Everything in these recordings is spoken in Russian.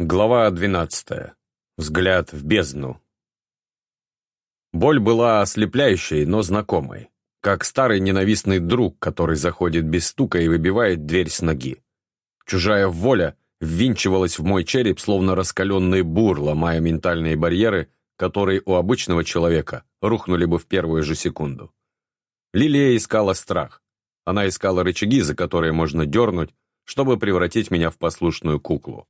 Глава 12. Взгляд в бездну. Боль была ослепляющей, но знакомой, как старый ненавистный друг, который заходит без стука и выбивает дверь с ноги. Чужая воля ввинчивалась в мой череп, словно раскаленный бур, ломая ментальные барьеры, которые у обычного человека рухнули бы в первую же секунду. Лилия искала страх. Она искала рычаги, за которые можно дернуть, чтобы превратить меня в послушную куклу.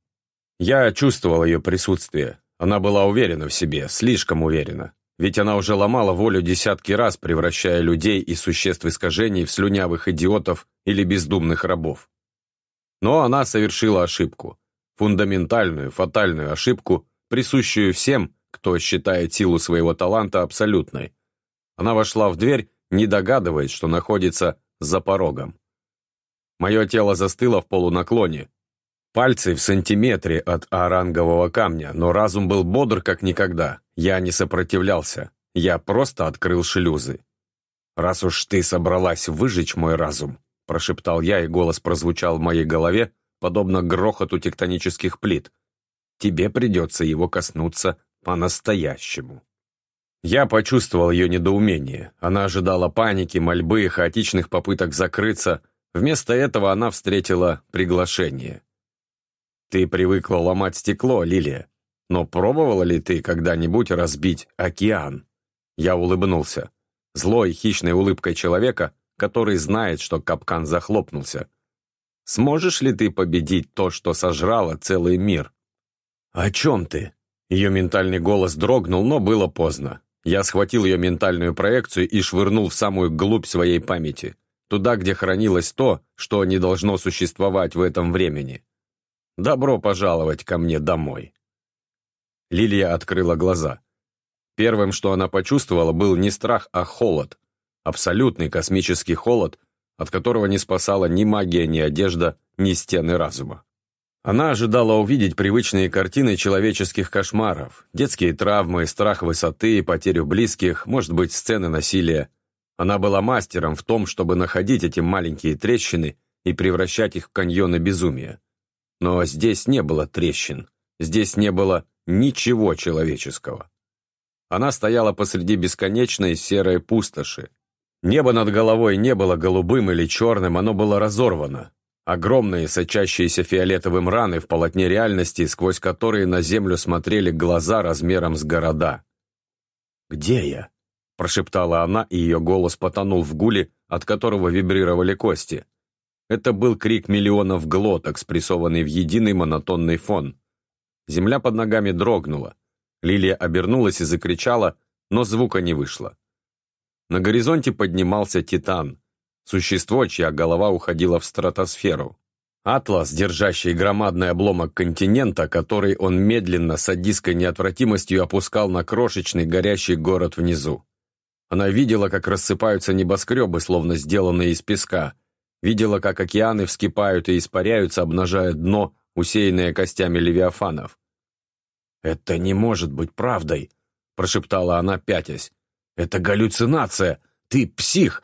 Я чувствовал ее присутствие. Она была уверена в себе, слишком уверена. Ведь она уже ломала волю десятки раз, превращая людей и существ искажений в слюнявых идиотов или бездумных рабов. Но она совершила ошибку. Фундаментальную, фатальную ошибку, присущую всем, кто считает силу своего таланта абсолютной. Она вошла в дверь, не догадываясь, что находится за порогом. Мое тело застыло в полунаклоне, Пальцы в сантиметре от орангового камня, но разум был бодр как никогда. Я не сопротивлялся. Я просто открыл шлюзы. «Раз уж ты собралась выжечь мой разум», – прошептал я, и голос прозвучал в моей голове, подобно грохоту тектонических плит. «Тебе придется его коснуться по-настоящему». Я почувствовал ее недоумение. Она ожидала паники, мольбы, хаотичных попыток закрыться. Вместо этого она встретила приглашение. Ты привыкла ломать стекло, Лилия. Но пробовала ли ты когда-нибудь разбить океан? Я улыбнулся. Злой, хищной улыбкой человека, который знает, что капкан захлопнулся. Сможешь ли ты победить то, что сожрало целый мир? О чем ты? Ее ментальный голос дрогнул, но было поздно. Я схватил ее ментальную проекцию и швырнул в самую глубь своей памяти. Туда, где хранилось то, что не должно существовать в этом времени. Добро пожаловать ко мне домой». Лилия открыла глаза. Первым, что она почувствовала, был не страх, а холод. Абсолютный космический холод, от которого не спасала ни магия, ни одежда, ни стены разума. Она ожидала увидеть привычные картины человеческих кошмаров, детские травмы, страх высоты, потерю близких, может быть, сцены насилия. Она была мастером в том, чтобы находить эти маленькие трещины и превращать их в каньоны безумия. Но здесь не было трещин, здесь не было ничего человеческого. Она стояла посреди бесконечной серой пустоши. Небо над головой не было голубым или черным, оно было разорвано. Огромные, сочащиеся фиолетовым раны в полотне реальности, сквозь которые на землю смотрели глаза размером с города. «Где я?» – прошептала она, и ее голос потонул в гуле, от которого вибрировали кости. Это был крик миллионов глоток, спрессованный в единый монотонный фон. Земля под ногами дрогнула. Лилия обернулась и закричала, но звука не вышло. На горизонте поднимался Титан, существо, чья голова уходила в стратосферу. Атлас, держащий громадный обломок континента, который он медленно, с садистской неотвратимостью опускал на крошечный горящий город внизу. Она видела, как рассыпаются небоскребы, словно сделанные из песка, видела, как океаны вскипают и испаряются, обнажая дно, усеянное костями левиафанов. «Это не может быть правдой», — прошептала она, пятясь. «Это галлюцинация! Ты псих!»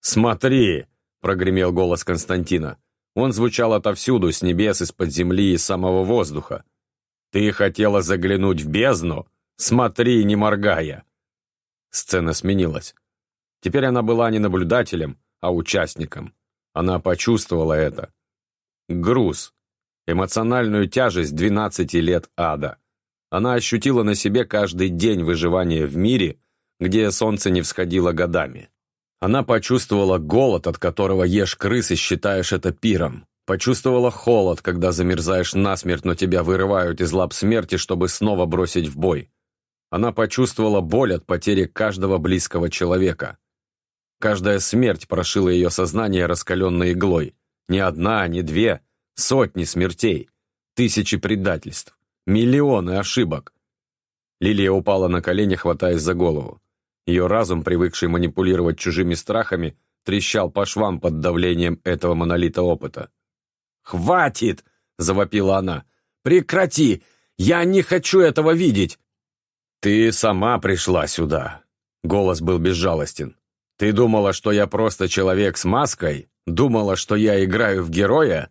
«Смотри!» — прогремел голос Константина. Он звучал отовсюду, с небес, из-под земли и самого воздуха. «Ты хотела заглянуть в бездну? Смотри, не моргая!» Сцена сменилась. Теперь она была не наблюдателем, а участником. Она почувствовала это. Груз. Эмоциональную тяжесть 12 лет ада. Она ощутила на себе каждый день выживания в мире, где солнце не всходило годами. Она почувствовала голод, от которого ешь крыс и считаешь это пиром. Почувствовала холод, когда замерзаешь насмерть, но тебя вырывают из лап смерти, чтобы снова бросить в бой. Она почувствовала боль от потери каждого близкого человека. Каждая смерть прошила ее сознание раскаленной иглой. Ни одна, ни две, сотни смертей, тысячи предательств, миллионы ошибок. Лилия упала на колени, хватаясь за голову. Ее разум, привыкший манипулировать чужими страхами, трещал по швам под давлением этого монолита опыта. «Хватит!» — завопила она. «Прекрати! Я не хочу этого видеть!» «Ты сама пришла сюда!» Голос был безжалостен. Ты думала, что я просто человек с маской? Думала, что я играю в героя?»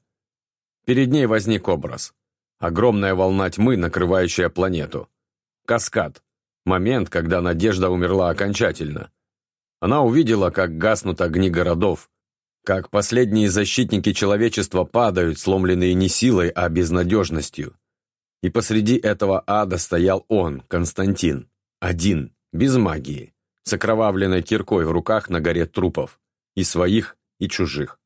Перед ней возник образ. Огромная волна тьмы, накрывающая планету. Каскад. Момент, когда надежда умерла окончательно. Она увидела, как гаснут огни городов, как последние защитники человечества падают, сломленные не силой, а безнадежностью. И посреди этого ада стоял он, Константин, один, без магии, с окровавленной киркой в руках на горе трупов, и своих, и чужих.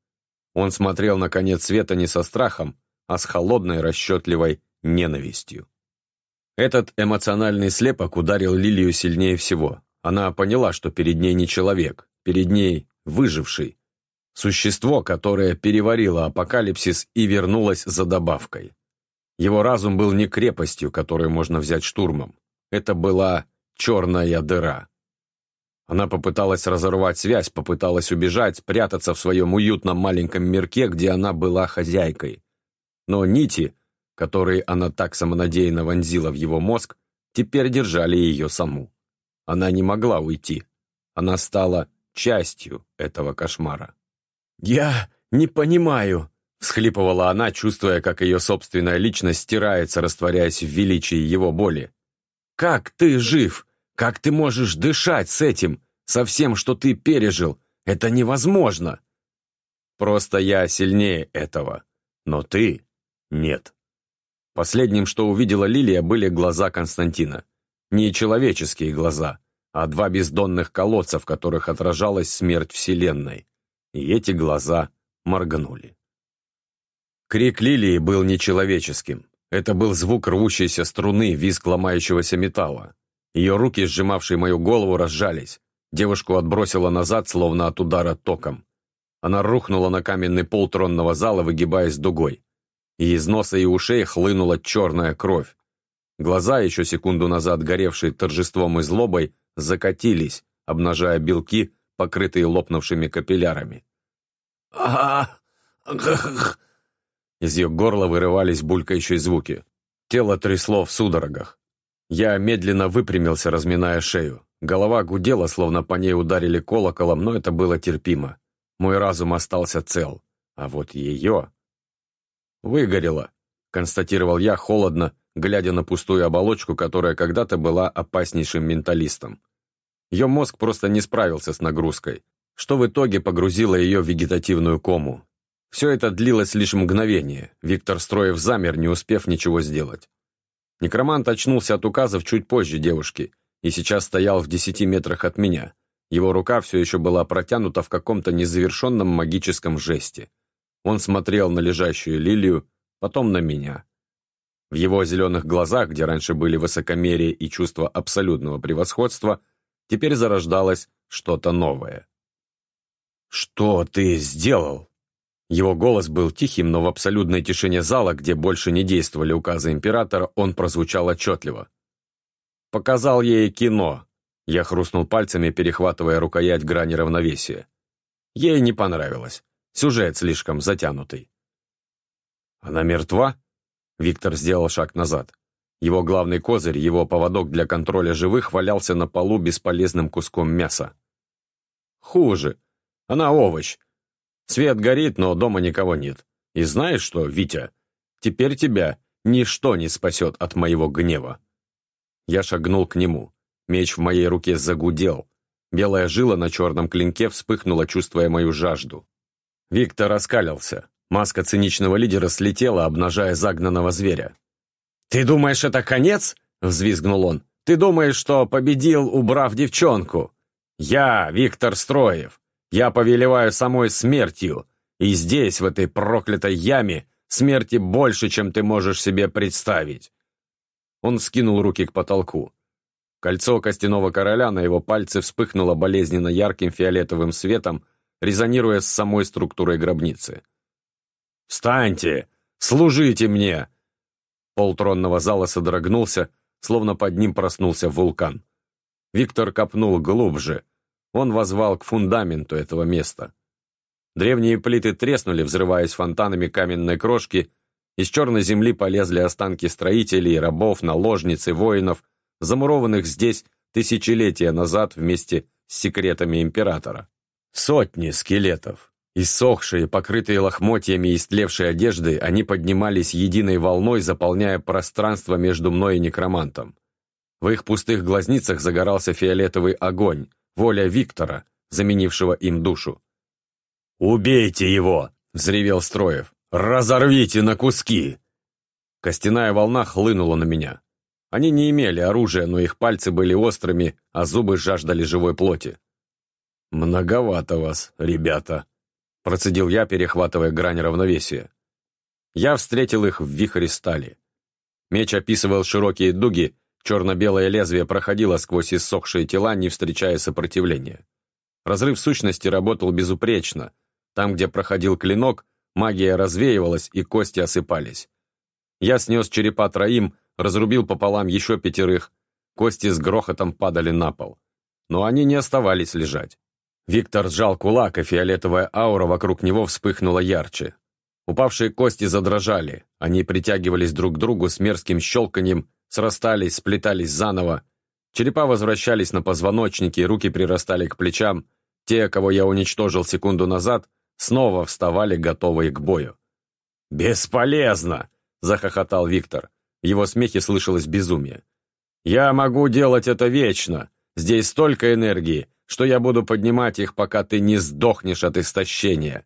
Он смотрел на конец света не со страхом, а с холодной, расчетливой ненавистью. Этот эмоциональный слепок ударил Лилию сильнее всего. Она поняла, что перед ней не человек, перед ней выживший. Существо, которое переварило апокалипсис и вернулось за добавкой. Его разум был не крепостью, которую можно взять штурмом. Это была черная дыра. Она попыталась разорвать связь, попыталась убежать, прятаться в своем уютном маленьком мирке, где она была хозяйкой. Но нити, которые она так самонадеянно вонзила в его мозг, теперь держали ее саму. Она не могла уйти. Она стала частью этого кошмара. «Я не понимаю», — всхлипывала она, чувствуя, как ее собственная личность стирается, растворяясь в величии его боли. «Как ты жив? Как ты можешь дышать с этим, со всем, что ты пережил? Это невозможно!» «Просто я сильнее этого, но ты — нет». Последним, что увидела Лилия, были глаза Константина. Не человеческие глаза, а два бездонных колодца, в которых отражалась смерть Вселенной. И эти глаза моргнули. Крик Лилии был нечеловеческим. Это был звук рвущейся струны, визг ломающегося металла. Ее руки, сжимавшие мою голову, разжались. Девушку отбросило назад, словно от удара током. Она рухнула на каменный пол тронного зала, выгибаясь дугой и из носа и ушей хлынула черная кровь. Глаза, еще секунду назад горевшие торжеством и злобой, закатились, обнажая белки, покрытые лопнувшими капиллярами. а Из ее горла вырывались булькающие звуки. Тело трясло в судорогах. Я медленно выпрямился, разминая шею. Голова гудела, словно по ней ударили колоколом, но это было терпимо. Мой разум остался цел. А вот ее... «Выгорело», — констатировал я холодно, глядя на пустую оболочку, которая когда-то была опаснейшим менталистом. Ее мозг просто не справился с нагрузкой, что в итоге погрузило ее в вегетативную кому. Все это длилось лишь мгновение. Виктор Строев замер, не успев ничего сделать. Некромант очнулся от указов чуть позже девушки и сейчас стоял в десяти метрах от меня. Его рука все еще была протянута в каком-то незавершенном магическом жесте. Он смотрел на лежащую лилию, потом на меня. В его зеленых глазах, где раньше были высокомерие и чувство абсолютного превосходства, теперь зарождалось что-то новое. «Что ты сделал?» Его голос был тихим, но в абсолютной тишине зала, где больше не действовали указы императора, он прозвучал отчетливо. «Показал ей кино». Я хрустнул пальцами, перехватывая рукоять грани равновесия. Ей не понравилось. Сюжет слишком затянутый. «Она мертва?» Виктор сделал шаг назад. Его главный козырь, его поводок для контроля живых валялся на полу бесполезным куском мяса. «Хуже. Она овощ. Свет горит, но дома никого нет. И знаешь что, Витя? Теперь тебя ничто не спасет от моего гнева». Я шагнул к нему. Меч в моей руке загудел. Белая жила на черном клинке вспыхнула, чувствуя мою жажду. Виктор раскалился. Маска циничного лидера слетела, обнажая загнанного зверя. «Ты думаешь, это конец?» — взвизгнул он. «Ты думаешь, что победил, убрав девчонку? Я, Виктор Строев, я повелеваю самой смертью, и здесь, в этой проклятой яме, смерти больше, чем ты можешь себе представить». Он скинул руки к потолку. Кольцо костяного короля на его пальце вспыхнуло болезненно ярким фиолетовым светом, резонируя с самой структурой гробницы. «Встаньте! Служите мне!» Пол тронного зала содрогнулся, словно под ним проснулся вулкан. Виктор копнул глубже. Он возвал к фундаменту этого места. Древние плиты треснули, взрываясь фонтанами каменной крошки, из черной земли полезли останки строителей, рабов, наложниц и воинов, замурованных здесь тысячелетия назад вместе с секретами императора. Сотни скелетов. Иссохшие, покрытые лохмотьями и истлевшей одежды, они поднимались единой волной, заполняя пространство между мной и некромантом. В их пустых глазницах загорался фиолетовый огонь, воля Виктора, заменившего им душу. «Убейте его!» — взревел Строев. «Разорвите на куски!» Костяная волна хлынула на меня. Они не имели оружия, но их пальцы были острыми, а зубы жаждали живой плоти. «Многовато вас, ребята», — процедил я, перехватывая грань равновесия. Я встретил их в вихре стали. Меч описывал широкие дуги, черно-белое лезвие проходило сквозь иссохшие тела, не встречая сопротивления. Разрыв сущности работал безупречно. Там, где проходил клинок, магия развеивалась и кости осыпались. Я снес черепа троим, разрубил пополам еще пятерых. Кости с грохотом падали на пол. Но они не оставались лежать. Виктор сжал кулак, и фиолетовая аура вокруг него вспыхнула ярче. Упавшие кости задрожали, они притягивались друг к другу с мерзким щелканьем, срастались, сплетались заново. Черепа возвращались на позвоночники, руки прирастали к плечам. Те, кого я уничтожил секунду назад, снова вставали, готовые к бою. «Бесполезно!» — захохотал Виктор. В его смехе слышалось безумие. «Я могу делать это вечно. Здесь столько энергии, что я буду поднимать их, пока ты не сдохнешь от истощения».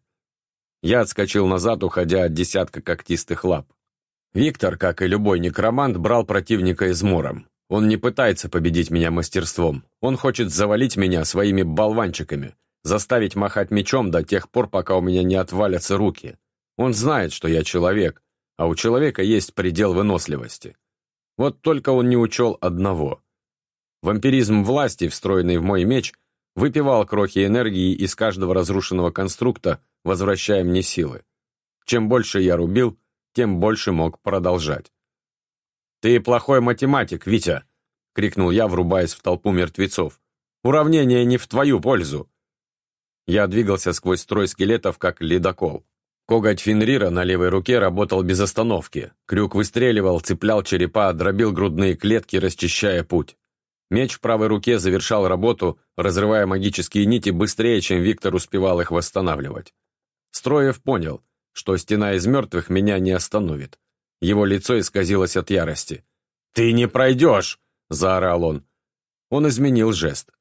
Я отскочил назад, уходя от десятка когтистых лап. Виктор, как и любой некромант, брал противника измором. Он не пытается победить меня мастерством. Он хочет завалить меня своими болванчиками, заставить махать мечом до тех пор, пока у меня не отвалятся руки. Он знает, что я человек, а у человека есть предел выносливости. Вот только он не учел одного. Вампиризм власти, встроенный в мой меч, выпивал крохи энергии из каждого разрушенного конструкта, возвращая мне силы. Чем больше я рубил, тем больше мог продолжать. «Ты плохой математик, Витя!» — крикнул я, врубаясь в толпу мертвецов. «Уравнение не в твою пользу!» Я двигался сквозь строй скелетов, как ледокол. Коготь Фенрира на левой руке работал без остановки. Крюк выстреливал, цеплял черепа, дробил грудные клетки, расчищая путь. Меч в правой руке завершал работу, разрывая магические нити быстрее, чем Виктор успевал их восстанавливать. Строев понял, что стена из мертвых меня не остановит. Его лицо исказилось от ярости. «Ты не пройдешь!» – заорал он. Он изменил жест.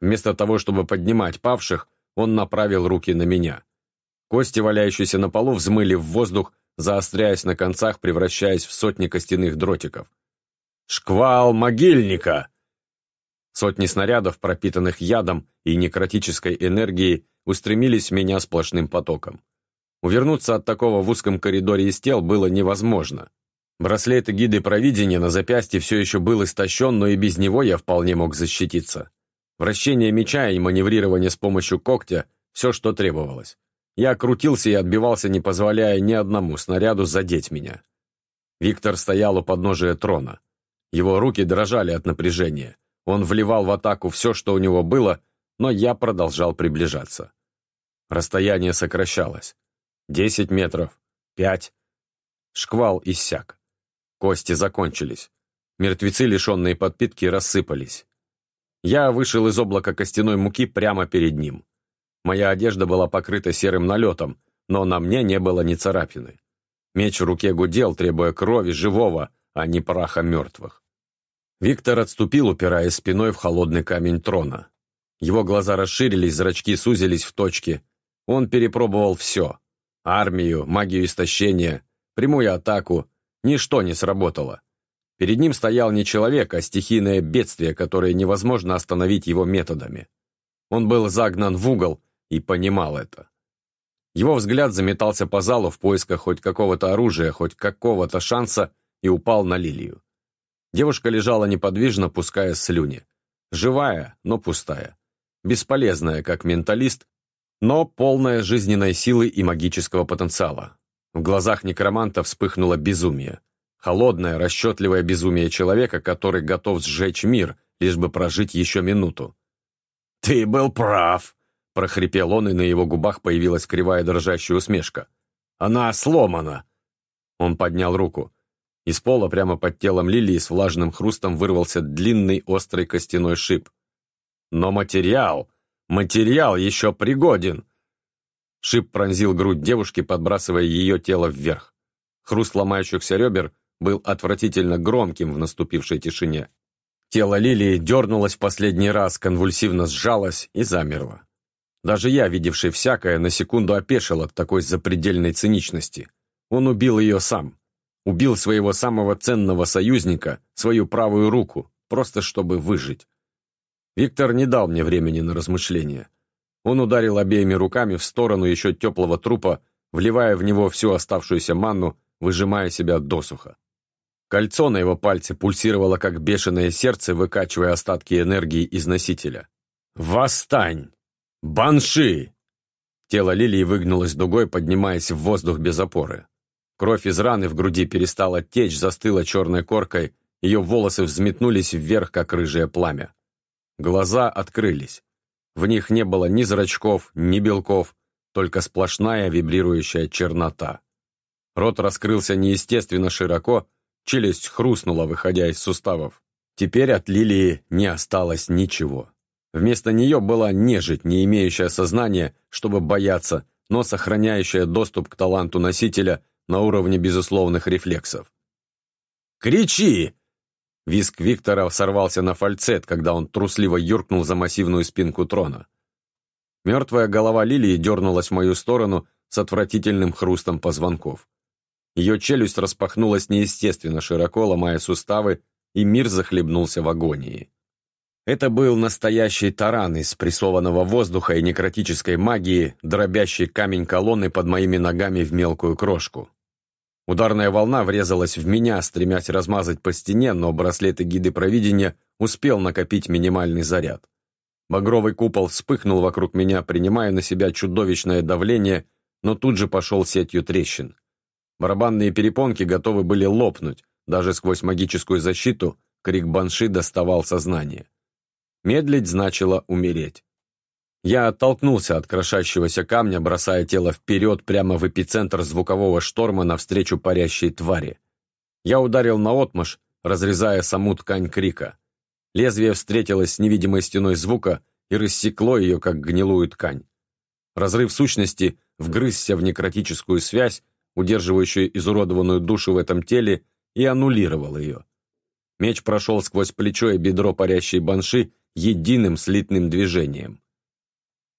Вместо того, чтобы поднимать павших, он направил руки на меня. Кости, валяющиеся на полу, взмыли в воздух, заостряясь на концах, превращаясь в сотни костяных дротиков. «Шквал могильника!» Сотни снарядов, пропитанных ядом и некротической энергией, устремились в меня сплошным потоком. Увернуться от такого в узком коридоре из тел было невозможно. Браслет гиды провидения на запястье все еще был истощен, но и без него я вполне мог защититься. Вращение меча и маневрирование с помощью когтя – все, что требовалось. Я крутился и отбивался, не позволяя ни одному снаряду задеть меня. Виктор стоял у подножия трона. Его руки дрожали от напряжения. Он вливал в атаку все, что у него было, но я продолжал приближаться. Расстояние сокращалось. Десять метров. Пять. Шквал иссяк. Кости закончились. Мертвецы, лишенные подпитки, рассыпались. Я вышел из облака костяной муки прямо перед ним. Моя одежда была покрыта серым налетом, но на мне не было ни царапины. Меч в руке гудел, требуя крови живого, а не праха мертвых. Виктор отступил, упираясь спиной в холодный камень трона. Его глаза расширились, зрачки сузились в точки. Он перепробовал все. Армию, магию истощения, прямую атаку. Ничто не сработало. Перед ним стоял не человек, а стихийное бедствие, которое невозможно остановить его методами. Он был загнан в угол, и понимал это. Его взгляд заметался по залу в поисках хоть какого-то оружия, хоть какого-то шанса и упал на лилию. Девушка лежала неподвижно, пуская слюни. Живая, но пустая. Бесполезная, как менталист, но полная жизненной силы и магического потенциала. В глазах некроманта вспыхнуло безумие. Холодное, расчетливое безумие человека, который готов сжечь мир, лишь бы прожить еще минуту. «Ты был прав», прохрипел он, и на его губах появилась кривая дрожащая усмешка. «Она сломана!» Он поднял руку. Из пола прямо под телом Лилии с влажным хрустом вырвался длинный острый костяной шип. «Но материал! Материал еще пригоден!» Шип пронзил грудь девушки, подбрасывая ее тело вверх. Хруст ломающихся ребер был отвратительно громким в наступившей тишине. Тело Лилии дернулось в последний раз, конвульсивно сжалось и замерло. Даже я, видевший всякое, на секунду опешил от такой запредельной циничности. Он убил ее сам. Убил своего самого ценного союзника, свою правую руку, просто чтобы выжить. Виктор не дал мне времени на размышления. Он ударил обеими руками в сторону еще теплого трупа, вливая в него всю оставшуюся манну, выжимая себя досуха. Кольцо на его пальце пульсировало, как бешеное сердце, выкачивая остатки энергии из носителя. «Восстань! Банши!» Тело Лилии выгнулось дугой, поднимаясь в воздух без опоры. Кровь из раны в груди перестала течь, застыла черной коркой, ее волосы взметнулись вверх, как рыжее пламя. Глаза открылись. В них не было ни зрачков, ни белков, только сплошная вибрирующая чернота. Рот раскрылся неестественно широко, челюсть хрустнула, выходя из суставов. Теперь от Лилии не осталось ничего. Вместо нее была нежить, не имеющая сознания, чтобы бояться, но сохраняющая доступ к таланту носителя на уровне безусловных рефлексов. «Кричи!» Виск Виктора сорвался на фальцет, когда он трусливо юркнул за массивную спинку трона. Мертвая голова Лилии дернулась в мою сторону с отвратительным хрустом позвонков. Ее челюсть распахнулась неестественно широко, ломая суставы, и мир захлебнулся в агонии. Это был настоящий таран из прессованного воздуха и некротической магии, дробящий камень колонны под моими ногами в мелкую крошку. Ударная волна врезалась в меня, стремясь размазать по стене, но браслет гиды провидения успел накопить минимальный заряд. Багровый купол вспыхнул вокруг меня, принимая на себя чудовищное давление, но тут же пошел сетью трещин. Барабанные перепонки готовы были лопнуть, даже сквозь магическую защиту крик банши доставал сознание. Медлить значило умереть. Я оттолкнулся от крошащегося камня, бросая тело вперед прямо в эпицентр звукового шторма навстречу парящей твари. Я ударил наотмашь, разрезая саму ткань крика. Лезвие встретилось с невидимой стеной звука и рассекло ее, как гнилую ткань. Разрыв сущности вгрызся в некротическую связь, удерживающую изуродованную душу в этом теле, и аннулировал ее. Меч прошел сквозь плечо и бедро парящей банши единым слитным движением.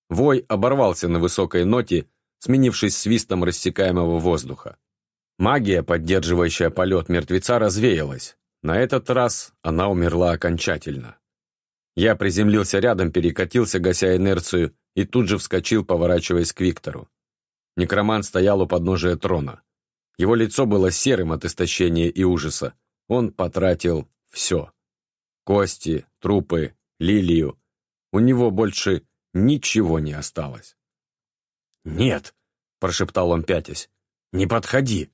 Вой оборвался на высокой ноте, сменившись свистом рассекаемого воздуха. Магия, поддерживающая полет мертвеца, развеялась. На этот раз она умерла окончательно. Я приземлился рядом, перекатился, гася инерцию, и тут же вскочил, поворачиваясь к Виктору. Некромант стоял у подножия трона. Его лицо было серым от истощения и ужаса. Он потратил все. Кости, трупы, лилию. У него больше ничего не осталось. «Нет!» – прошептал он пятясь. «Не подходи!»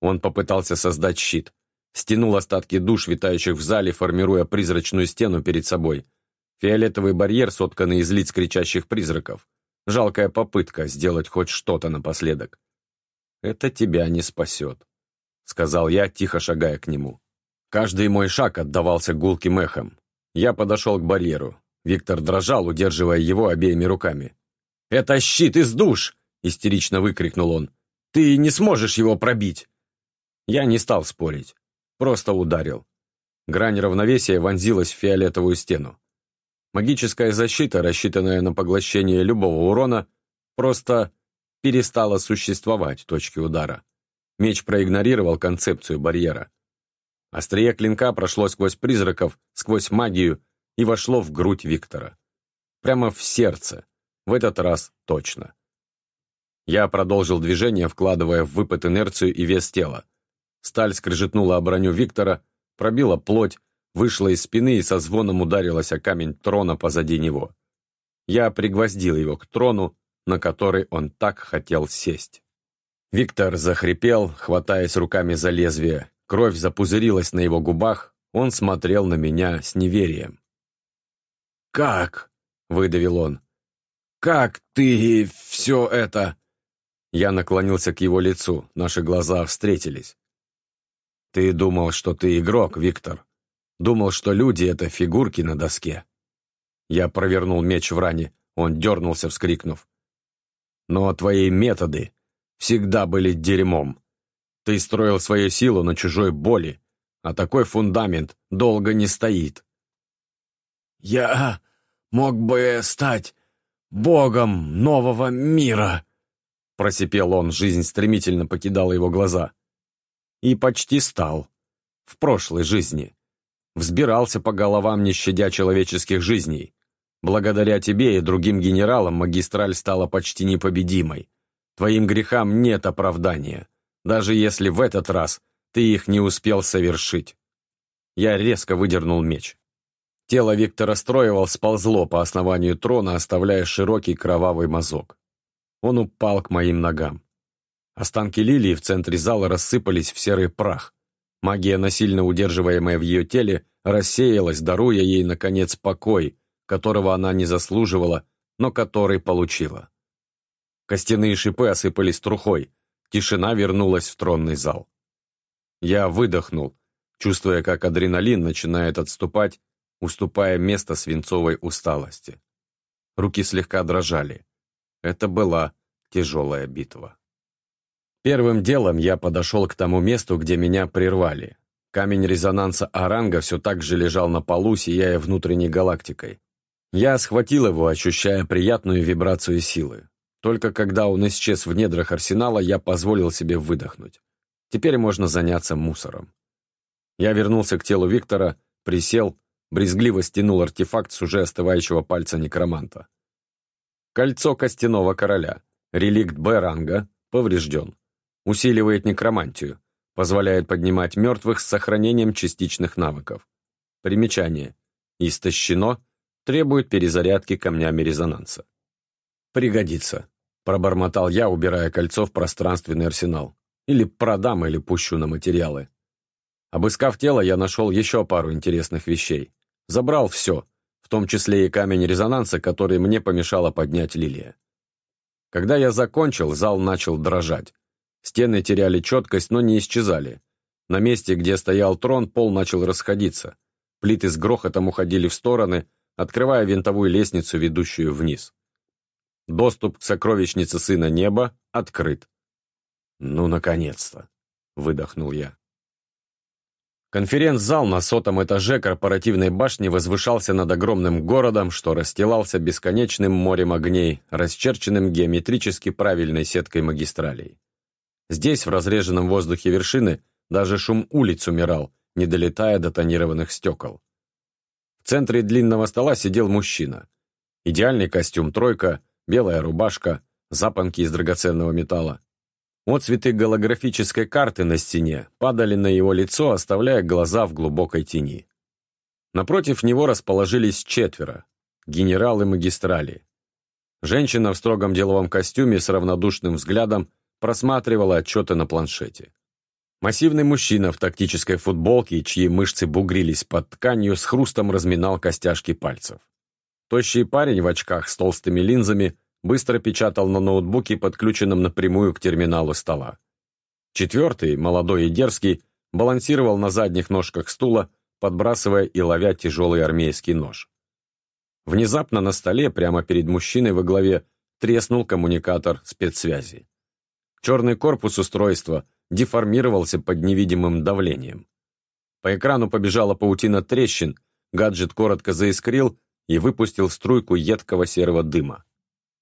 Он попытался создать щит. Стянул остатки душ, витающих в зале, формируя призрачную стену перед собой. Фиолетовый барьер, сотканный из лиц кричащих призраков. Жалкая попытка сделать хоть что-то напоследок. «Это тебя не спасет», — сказал я, тихо шагая к нему. Каждый мой шаг отдавался гулким эхом. Я подошел к барьеру. Виктор дрожал, удерживая его обеими руками. «Это щит из душ!» – истерично выкрикнул он. «Ты не сможешь его пробить!» Я не стал спорить. Просто ударил. Грань равновесия вонзилась в фиолетовую стену. Магическая защита, рассчитанная на поглощение любого урона, просто перестала существовать в точке удара. Меч проигнорировал концепцию барьера. Острие клинка прошло сквозь призраков, сквозь магию, и вошло в грудь Виктора. Прямо в сердце. В этот раз точно. Я продолжил движение, вкладывая в выпад инерцию и вес тела. Сталь скрежетнула о броню Виктора, пробила плоть, вышла из спины и со звоном ударилась о камень трона позади него. Я пригвоздил его к трону, на который он так хотел сесть. Виктор захрипел, хватаясь руками за лезвие. Кровь запузырилась на его губах, он смотрел на меня с неверием. «Как?» — выдавил он. «Как ты все это...» Я наклонился к его лицу, наши глаза встретились. «Ты думал, что ты игрок, Виктор. Думал, что люди — это фигурки на доске». Я провернул меч в ране, он дернулся, вскрикнув. Но твои методы всегда были дерьмом. Ты строил свою силу на чужой боли, а такой фундамент долго не стоит. «Я мог бы стать богом нового мира», — просипел он, жизнь стремительно покидала его глаза. И почти стал. В прошлой жизни. Взбирался по головам, не щадя человеческих жизней. Благодаря тебе и другим генералам магистраль стала почти непобедимой. Твоим грехам нет оправдания, даже если в этот раз ты их не успел совершить. Я резко выдернул меч. Тело Виктора Строевал сползло по основанию трона, оставляя широкий кровавый мазок. Он упал к моим ногам. Останки лилии в центре зала рассыпались в серый прах. Магия, насильно удерживаемая в ее теле, рассеялась, даруя ей, наконец, покой, которого она не заслуживала, но который получила. Костяные шипы осыпались трухой, тишина вернулась в тронный зал. Я выдохнул, чувствуя, как адреналин начинает отступать, уступая место свинцовой усталости. Руки слегка дрожали. Это была тяжелая битва. Первым делом я подошел к тому месту, где меня прервали. Камень резонанса Оранга все так же лежал на полу, сияя внутренней галактикой. Я схватил его, ощущая приятную вибрацию силы. Только когда он исчез в недрах арсенала, я позволил себе выдохнуть. Теперь можно заняться мусором. Я вернулся к телу Виктора, присел, брезгливо стянул артефакт с уже остывающего пальца некроманта. Кольцо костяного короля, реликт Б-ранга, поврежден. Усиливает некромантию, позволяет поднимать мертвых с сохранением частичных навыков. Примечание. Истощено, требует перезарядки камнями резонанса. «Пригодится», — пробормотал я, убирая кольцо в пространственный арсенал. «Или продам, или пущу на материалы». Обыскав тело, я нашел еще пару интересных вещей. Забрал все, в том числе и камень резонанса, который мне помешало поднять лилия. Когда я закончил, зал начал дрожать. Стены теряли четкость, но не исчезали. На месте, где стоял трон, пол начал расходиться. Плиты с грохотом уходили в стороны, открывая винтовую лестницу, ведущую вниз. Доступ к сокровищнице Сына Неба открыт. «Ну, наконец-то!» — выдохнул я. Конференц-зал на сотом этаже корпоративной башни возвышался над огромным городом, что расстилался бесконечным морем огней, расчерченным геометрически правильной сеткой магистралей. Здесь, в разреженном воздухе вершины, даже шум улиц умирал, не долетая до тонированных стекол. В центре длинного стола сидел мужчина. Идеальный костюм «тройка», белая рубашка, запонки из драгоценного металла. Отцветы голографической карты на стене падали на его лицо, оставляя глаза в глубокой тени. Напротив него расположились четверо – генералы магистрали. Женщина в строгом деловом костюме с равнодушным взглядом просматривала отчеты на планшете. Массивный мужчина в тактической футболке, чьи мышцы бугрились под тканью, с хрустом разминал костяшки пальцев. Тощий парень в очках с толстыми линзами быстро печатал на ноутбуке, подключенном напрямую к терминалу стола. Четвертый, молодой и дерзкий, балансировал на задних ножках стула, подбрасывая и ловя тяжелый армейский нож. Внезапно на столе, прямо перед мужчиной во главе, треснул коммуникатор спецсвязи. Черный корпус устройства – деформировался под невидимым давлением. По экрану побежала паутина трещин, гаджет коротко заискрил и выпустил струйку едкого серого дыма.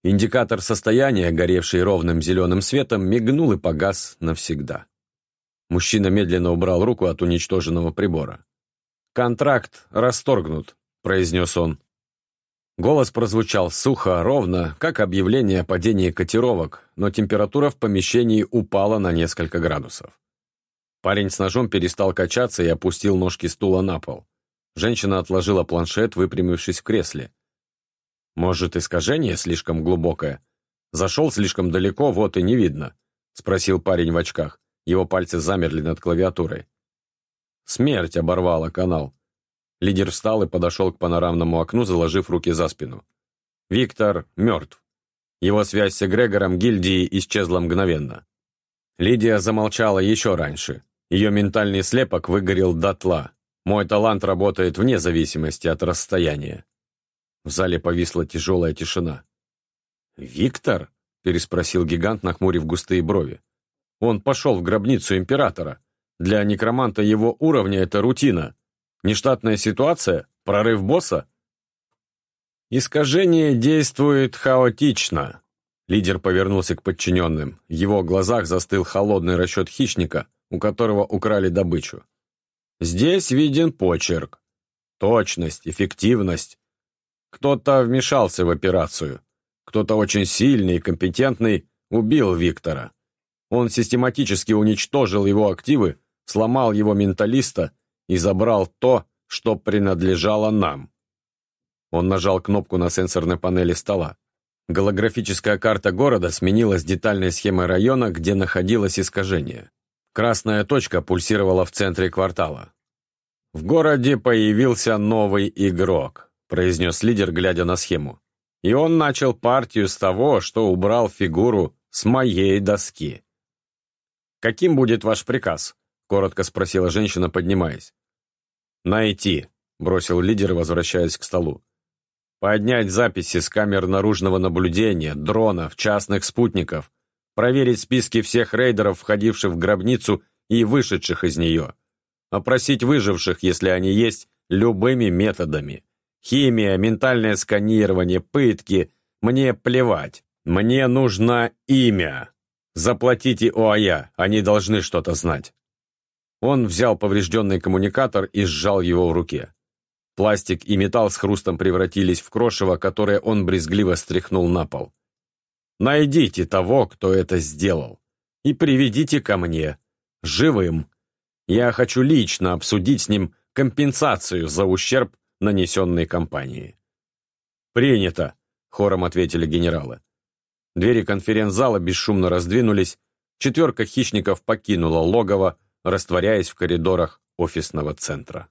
Индикатор состояния, горевший ровным зеленым светом, мигнул и погас навсегда. Мужчина медленно убрал руку от уничтоженного прибора. «Контракт расторгнут», — произнес он. Голос прозвучал сухо, ровно, как объявление о падении котировок, но температура в помещении упала на несколько градусов. Парень с ножом перестал качаться и опустил ножки стула на пол. Женщина отложила планшет, выпрямившись в кресле. «Может, искажение слишком глубокое? Зашел слишком далеко, вот и не видно», — спросил парень в очках. Его пальцы замерли над клавиатурой. Смерть оборвала канал. Лидер встал и подошел к панорамному окну, заложив руки за спину. Виктор мертв. Его связь с эгрегором гильдии исчезла мгновенно. Лидия замолчала еще раньше. Ее ментальный слепок выгорел дотла. Мой талант работает вне зависимости от расстояния. В зале повисла тяжелая тишина. «Виктор?» – переспросил гигант, нахмурив густые брови. «Он пошел в гробницу императора. Для некроманта его уровня это рутина. Нештатная ситуация? Прорыв босса?» «Искажение действует хаотично», Лидер повернулся к подчиненным. В его глазах застыл холодный расчет хищника, у которого украли добычу. Здесь виден почерк. Точность, эффективность. Кто-то вмешался в операцию. Кто-то очень сильный и компетентный убил Виктора. Он систематически уничтожил его активы, сломал его менталиста и забрал то, что принадлежало нам. Он нажал кнопку на сенсорной панели стола. Голографическая карта города сменилась детальной схемой района, где находилось искажение. Красная точка пульсировала в центре квартала. «В городе появился новый игрок», – произнес лидер, глядя на схему. «И он начал партию с того, что убрал фигуру с моей доски». «Каким будет ваш приказ?» – коротко спросила женщина, поднимаясь. «Найти», – бросил лидер, возвращаясь к столу. Поднять записи с камер наружного наблюдения, дронов, частных спутников, проверить списки всех рейдеров, входивших в гробницу и вышедших из нее. Опросить выживших, если они есть, любыми методами. Химия, ментальное сканирование, пытки. Мне плевать. Мне нужно имя. Заплатите ОАЯ, они должны что-то знать. Он взял поврежденный коммуникатор и сжал его в руке. Пластик и металл с хрустом превратились в крошево, которое он брезгливо стряхнул на пол. «Найдите того, кто это сделал, и приведите ко мне, живым. Я хочу лично обсудить с ним компенсацию за ущерб, нанесенный компании». «Принято», — хором ответили генералы. Двери конференц-зала бесшумно раздвинулись, четверка хищников покинула логово, растворяясь в коридорах офисного центра.